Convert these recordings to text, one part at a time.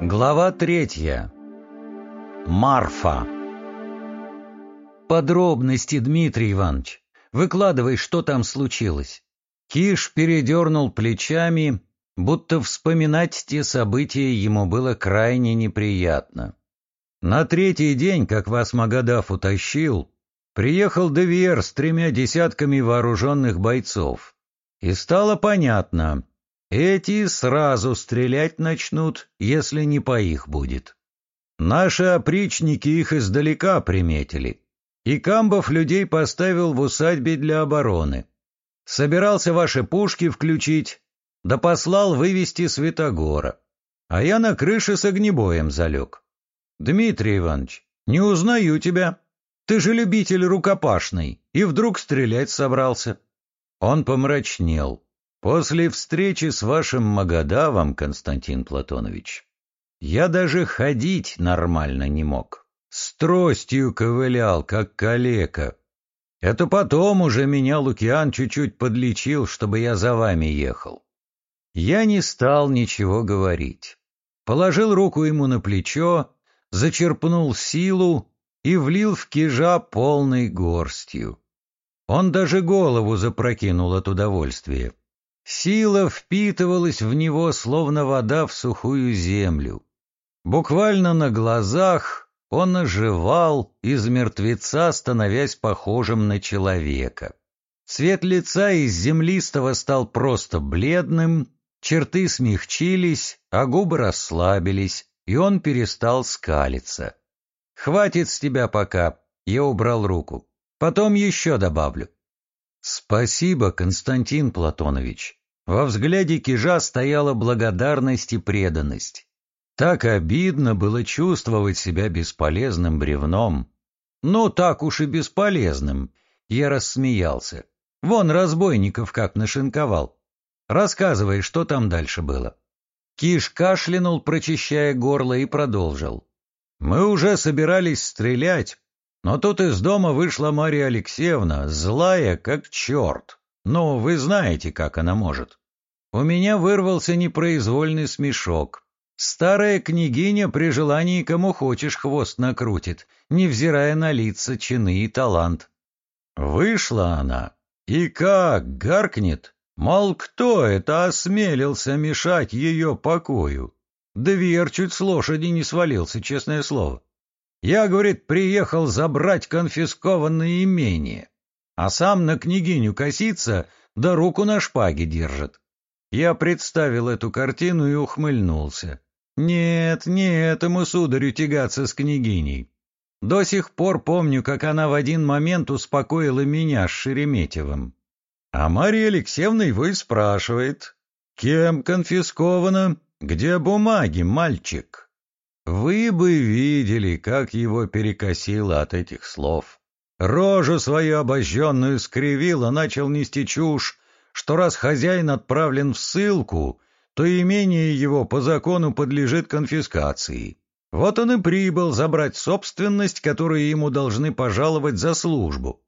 Глава третья. Марфа. Подробности, Дмитрий Иванович. Выкладывай, что там случилось. Киш передернул плечами, будто вспоминать те события ему было крайне неприятно. На третий день, как вас Магадаф утащил, приехал Девиер с тремя десятками вооруженных бойцов. И стало понятно, эти сразу стрелять начнут, если не по их будет. Наши опричники их издалека приметили, и Камбов людей поставил в усадьбе для обороны. Собирался ваши пушки включить, да послал вывести Святогора, а я на крыше с огнебоем залег. Дмитрий Иванович, не узнаю тебя. Ты же любитель рукопашный, и вдруг стрелять собрался. Он помрачнел. После встречи с вашим Магадавом, Константин Платонович, я даже ходить нормально не мог. С тростью ковылял, как калека. Это потом уже меня Лукиан чуть-чуть подлечил, чтобы я за вами ехал. Я не стал ничего говорить. Положил руку ему на плечо, зачерпнул силу и влил в кижа полной горстью. Он даже голову запрокинул от удовольствия. Сила впитывалась в него, словно вода в сухую землю. Буквально на глазах он оживал, из мертвеца становясь похожим на человека. Цвет лица из землистого стал просто бледным, черты смягчились, а губы расслабились, и он перестал скалиться. «Хватит с тебя пока», — я убрал руку. «Потом еще добавлю». «Спасибо, Константин Платонович». Во взгляде Кижа стояла благодарность и преданность. Так обидно было чувствовать себя бесполезным бревном. Ну, так уж и бесполезным. Я рассмеялся. Вон разбойников как нашинковал. Рассказывай, что там дальше было. Киш кашлянул, прочищая горло, и продолжил. Мы уже собирались стрелять, но тут из дома вышла Мария Алексеевна, злая, как черт. Ну, вы знаете, как она может. У меня вырвался непроизвольный смешок. Старая княгиня при желании кому хочешь хвост накрутит, невзирая на лица, чины и талант. Вышла она, и как гаркнет, мол, кто это осмелился мешать ее покою? Дверь чуть с лошади не свалился, честное слово. Я, говорит, приехал забрать конфискованное имение, а сам на княгиню косится, да руку на шпаге держит. Я представил эту картину и ухмыльнулся. Нет, не этому сударю тягаться с княгиней. До сих пор помню, как она в один момент успокоила меня с Шереметьевым. А Марья Алексеевна его и спрашивает, кем конфисковано, где бумаги, мальчик? Вы бы видели, как его перекосило от этих слов. Рожу свою обожженную скривил, начал нести чушь, что раз хозяин отправлен в ссылку, то имение его по закону подлежит конфискации. Вот он и прибыл забрать собственность, которую ему должны пожаловать за службу.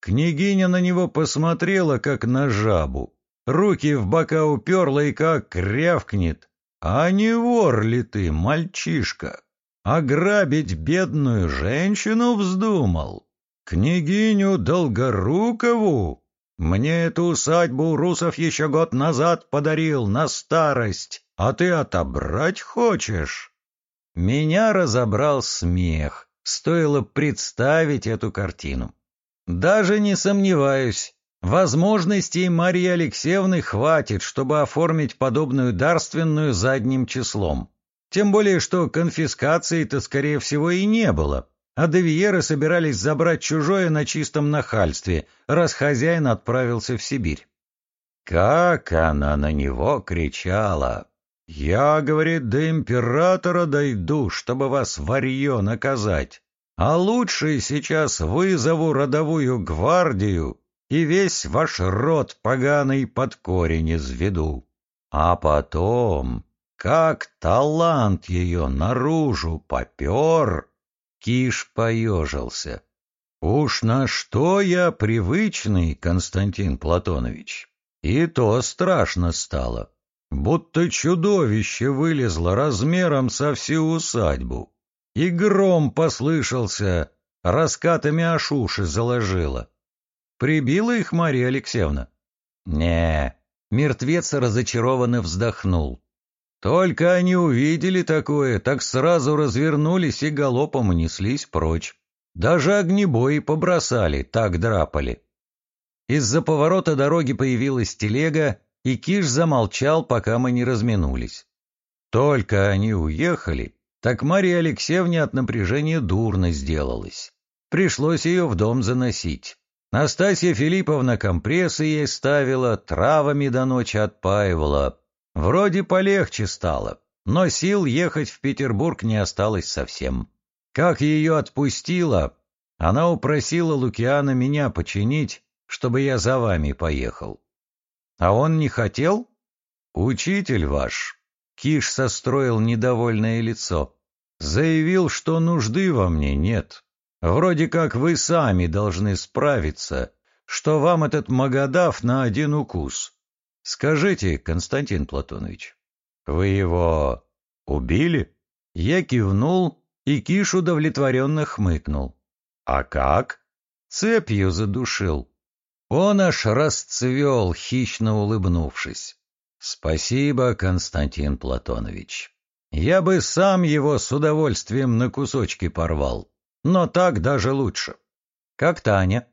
Княгиня на него посмотрела, как на жабу, руки в бока уперла и как рявкнет. А не вор ли ты, мальчишка? Ограбить бедную женщину вздумал? Княгиню Долгорукову? Мне эту усадьбу Русов еще год назад подарил на старость, а ты отобрать хочешь? Меня разобрал смех, стоило представить эту картину. Даже не сомневаюсь, Возможностей Марии Алексеевны хватит, чтобы оформить подобную дарственную задним числом. Тем более, что конфискации-то, скорее всего, и не было, а Девиеры собирались забрать чужое на чистом нахальстве, раз хозяин отправился в Сибирь. Как она на него кричала! «Я, — говорит, — до императора дойду, чтобы вас варье наказать, а лучше сейчас вызову родовую гвардию и весь ваш род поганый под корень изведу. А потом, как талант ее наружу попер, Киш поежился. Уж на что я привычный, Константин Платонович? И то страшно стало. будто чудовище вылезло размером со всю усадьбу. И гром послышался, раскатами аж уши заложило. Прибила их Мария Алексеевна? не Мертвец разочарованно вздохнул. Только они увидели такое, так сразу развернулись и галопом унеслись прочь. Даже огнебои побросали, так драпали. Из-за поворота дороги появилась телега, и Киш замолчал, пока мы не разминулись. Только они уехали, так Мария Алексеевне от напряжения дурно сделалась. Пришлось ее в дом заносить. Настасья Филипповна компрессы ей ставила, травами до ночи отпаивала. Вроде полегче стало, но сил ехать в Петербург не осталось совсем. Как ее отпустила, она упросила Лукиана меня починить, чтобы я за вами поехал. А он не хотел? Учитель ваш, Киш состроил недовольное лицо, заявил, что нужды во мне нет. Вроде как вы сами должны справиться, что вам этот Магадав на один укус. Скажите, Константин Платонович, вы его убили? Я кивнул, и Киш удовлетворенно хмыкнул. А как? Цепью задушил. Он аж расцвел, хищно улыбнувшись. Спасибо, Константин Платонович. Я бы сам его с удовольствием на кусочки порвал. Но так даже лучше. Как Таня?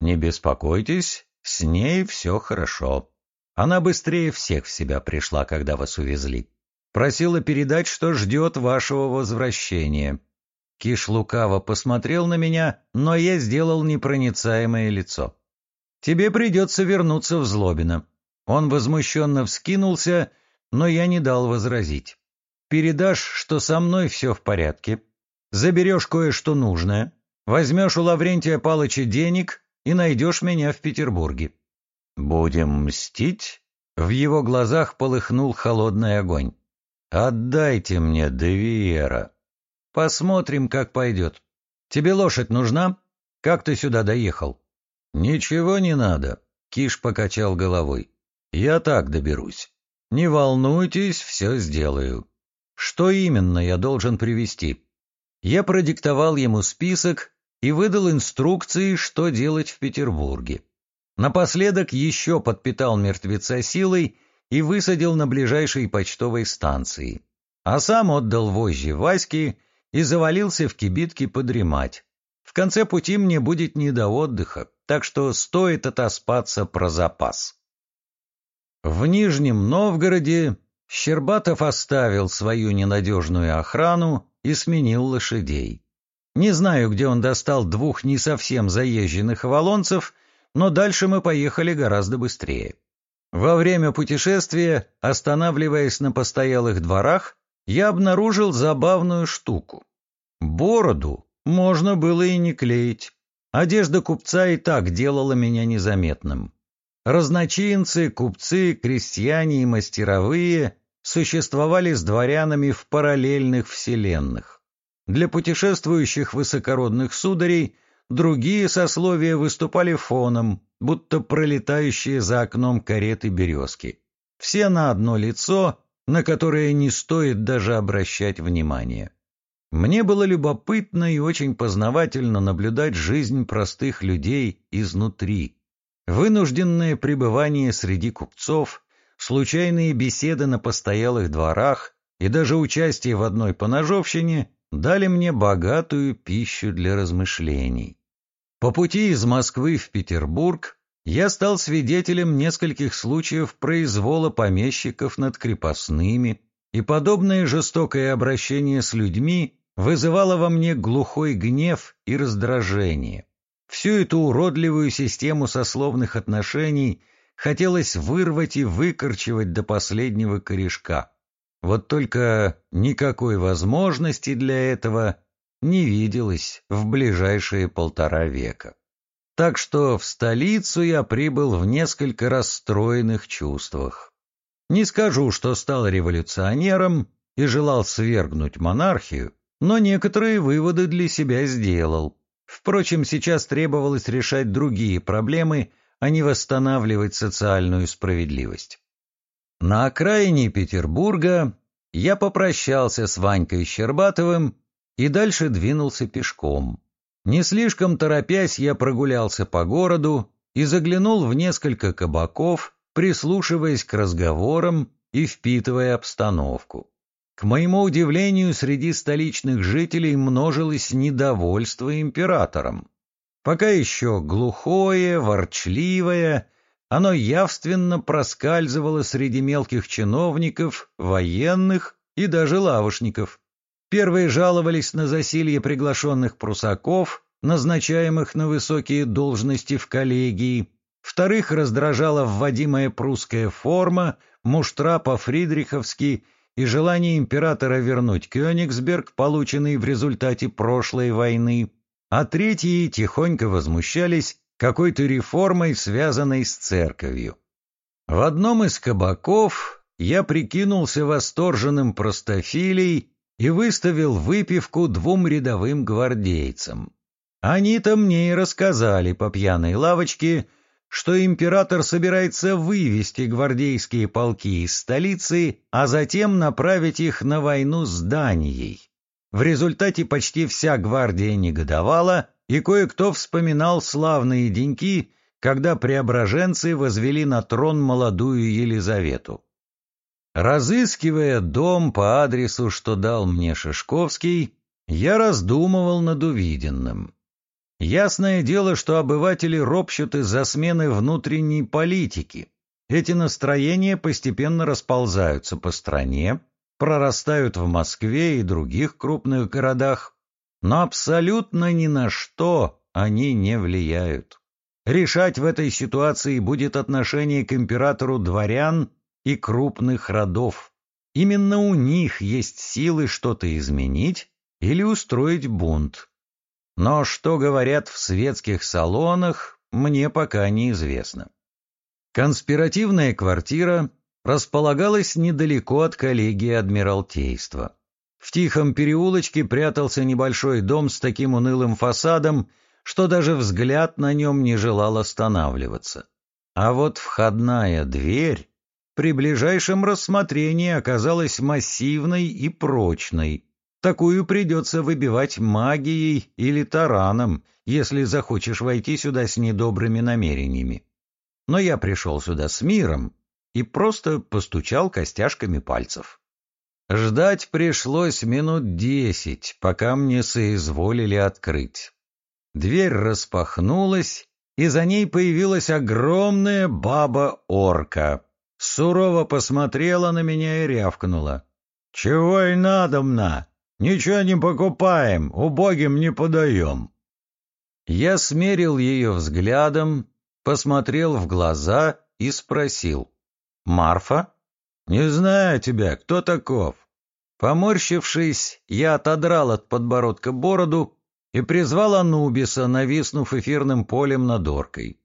Не беспокойтесь, с ней все хорошо. Она быстрее всех в себя пришла, когда вас увезли. Просила передать, что ждет вашего возвращения. Киш лукаво посмотрел на меня, но я сделал непроницаемое лицо. Тебе придется вернуться в Злобино. Он возмущенно вскинулся, но я не дал возразить. Передашь, что со мной все в порядке, Заберешь кое-что нужное, возьмешь у Лаврентия Палыча денег и найдешь меня в Петербурге. Будем мстить? В его глазах полыхнул холодный огонь. Отдайте мне Девиера. Посмотрим, как пойдет. Тебе лошадь нужна? Как ты сюда доехал? Ничего не надо. Киш покачал головой. Я так доберусь. Не волнуйтесь, все сделаю. Что именно я должен привезти? Я продиктовал ему список и выдал инструкции, что делать в Петербурге. Напоследок еще подпитал мертвеца силой и высадил на ближайшей почтовой станции. А сам отдал вожжи Ваське и завалился в кибитке подремать. В конце пути мне будет не до отдыха, так что стоит отоспаться про запас. В Нижнем Новгороде Щербатов оставил свою ненадежную охрану и сменил лошадей. Не знаю, где он достал двух не совсем заезженных авалонцев, но дальше мы поехали гораздо быстрее. Во время путешествия, останавливаясь на постоялых дворах, я обнаружил забавную штуку. Бороду можно было и не клеить. Одежда купца и так делала меня незаметным. Разночинцы, купцы, крестьяне и мастеровые существовали с дворянами в параллельных вселенных. Для путешествующих высокородных сударей другие сословия выступали фоном, будто пролетающие за окном кареты березки. Все на одно лицо, на которое не стоит даже обращать внимание. Мне было любопытно и очень познавательно наблюдать жизнь простых людей изнутри. Вынужденное пребывание среди купцов, случайные беседы на постоялых дворах и даже участие в одной поножовщине дали мне богатую пищу для размышлений. По пути из Москвы в Петербург я стал свидетелем нескольких случаев произвола помещиков над крепостными, и подобное жестокое обращение с людьми вызывало во мне глухой гнев и раздражение. Всю эту уродливую систему сословных отношений хотелось вырвать и выкорчевать до последнего корешка. Вот только никакой возможности для этого не виделось в ближайшие полтора века. Так что в столицу я прибыл в несколько расстроенных чувствах. Не скажу, что стал революционером и желал свергнуть монархию, но некоторые выводы для себя сделал. Впрочем, сейчас требовалось решать другие проблемы, а не восстанавливать социальную справедливость. На окраине Петербурга я попрощался с Ванькой Щербатовым и дальше двинулся пешком. Не слишком торопясь, я прогулялся по городу и заглянул в несколько кабаков, прислушиваясь к разговорам и впитывая обстановку. К моему удивлению, среди столичных жителей множилось недовольство императором. Пока еще глухое, ворчливое, оно явственно проскальзывало среди мелких чиновников, военных и даже лавошников. Первые жаловались на засилье приглашенных прусаков, назначаемых на высокие должности в коллегии, вторых раздражала вводимая прусская форма, муштра по-фридриховски и желание императора вернуть Кёнигсберг, полученный в результате прошлой войны, а третьи тихонько возмущались какой-то реформой, связанной с церковью. В одном из кабаков я прикинулся восторженным простофилей и выставил выпивку двум рядовым гвардейцам. Они-то мне и рассказали по пьяной лавочке, что император собирается вывести гвардейские полки из столицы, а затем направить их на войну с Данией. В результате почти вся гвардия негодовала, и кое-кто вспоминал славные деньки, когда преображенцы возвели на трон молодую Елизавету. Разыскивая дом по адресу, что дал мне Шишковский, я раздумывал над увиденным. Ясное дело, что обыватели ропщут из-за смены внутренней политики. Эти настроения постепенно расползаются по стране, прорастают в Москве и других крупных городах, но абсолютно ни на что они не влияют. Решать в этой ситуации будет отношение к императору дворян и крупных родов. Именно у них есть силы что-то изменить или устроить бунт. Но что говорят в светских салонах, мне пока неизвестно. Конспиративная квартира располагалась недалеко от коллегии Адмиралтейства. В тихом переулочке прятался небольшой дом с таким унылым фасадом, что даже взгляд на нем не желал останавливаться. А вот входная дверь при ближайшем рассмотрении оказалась массивной и прочной. Такую придется выбивать магией или тараном, если захочешь войти сюда с недобрыми намерениями. Но я пришел сюда с миром и просто постучал костяшками пальцев. Ждать пришлось минут десять, пока мне соизволили открыть. Дверь распахнулась, и за ней появилась огромная баба-орка сурово посмотрела на меня и рявкнула. «Чего и надо-мна? Ничего не покупаем, убогим не подаем». Я смерил ее взглядом, посмотрел в глаза и спросил. «Марфа?» «Не знаю тебя, кто таков?» Поморщившись, я отодрал от подбородка бороду и призвал Анубиса, нависнув эфирным полем над оркой.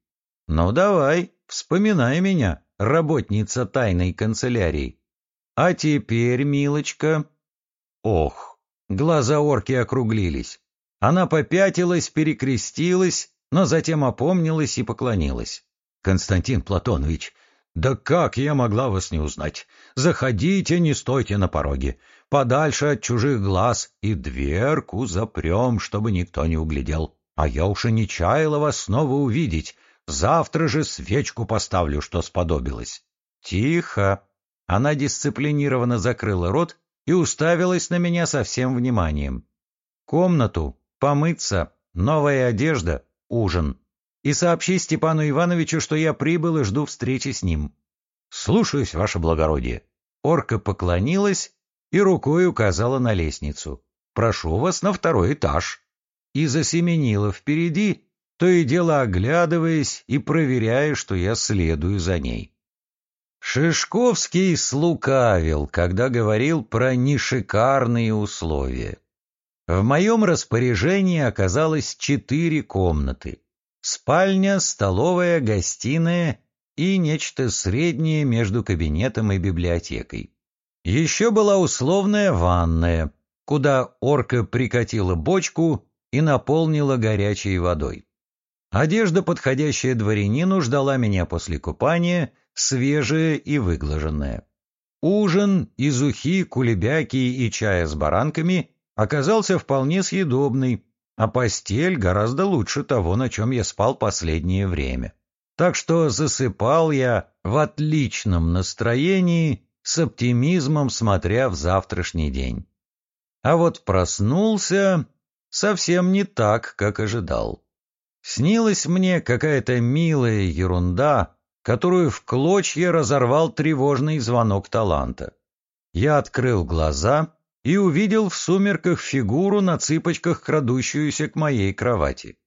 «Ну давай, вспоминай меня» работница тайной канцелярии. А теперь, милочка... Ох, глаза орки округлились. Она попятилась, перекрестилась, но затем опомнилась и поклонилась. «Константин Платонович, да как я могла вас не узнать? Заходите, не стойте на пороге. Подальше от чужих глаз и дверку запрем, чтобы никто не углядел. А я уж и не чаяла вас снова увидеть. Завтра же свечку поставлю, что сподобилось. Тихо. Она дисциплинированно закрыла рот и уставилась на меня со всем вниманием. Комнату, помыться, новая одежда, ужин. И сообщи Степану Ивановичу, что я прибыл и жду встречи с ним. Слушаюсь, ваше благородие. Орка поклонилась и рукой указала на лестницу. Прошу вас на второй этаж. И засеменила впереди, то и дело оглядываясь и проверяя, что я следую за ней. Шишковский слукавил, когда говорил про нешикарные условия. В моем распоряжении оказалось четыре комнаты. Спальня, столовая, гостиная и нечто среднее между кабинетом и библиотекой. Еще была условная ванная, куда орка прикатила бочку и наполнила горячей водой. Одежда, подходящая дворянину, ждала меня после купания, свежая и выглаженная. Ужин из ухи, кулебяки и чая с баранками оказался вполне съедобный, а постель гораздо лучше того, на чем я спал последнее время. Так что засыпал я в отличном настроении, с оптимизмом смотря в завтрашний день. А вот проснулся совсем не так, как ожидал. Снилась мне какая-то милая ерунда, которую в клочья разорвал тревожный звонок таланта. Я открыл глаза и увидел в сумерках фигуру на цыпочках, крадущуюся к моей кровати.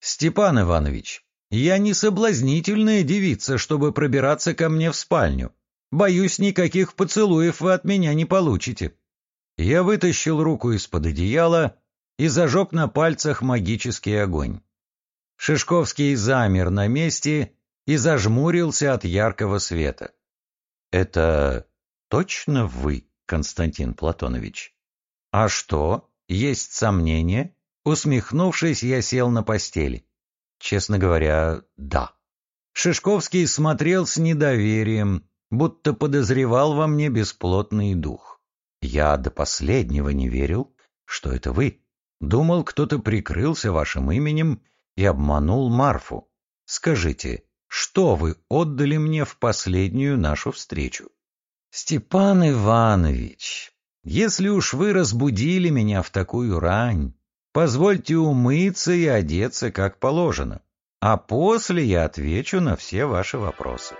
«Степан Иванович, я не соблазнительная девица, чтобы пробираться ко мне в спальню. Боюсь, никаких поцелуев вы от меня не получите». Я вытащил руку из-под одеяла и зажег на пальцах магический огонь. Шишковский замер на месте и зажмурился от яркого света. «Это точно вы, Константин Платонович?» «А что? Есть сомнения?» Усмехнувшись, я сел на постели. Честно говоря, да. Шишковский смотрел с недоверием, будто подозревал во мне бесплотный дух. Я до последнего не верил, что это вы. Думал, кто-то прикрылся вашим именем и обманул Марфу. Скажите, что вы отдали мне в последнюю нашу встречу. Степан Иванович, если уж вы разбудили меня в такую рань, позвольте умыться и одеться как положено, а после я отвечу на все ваши вопросы.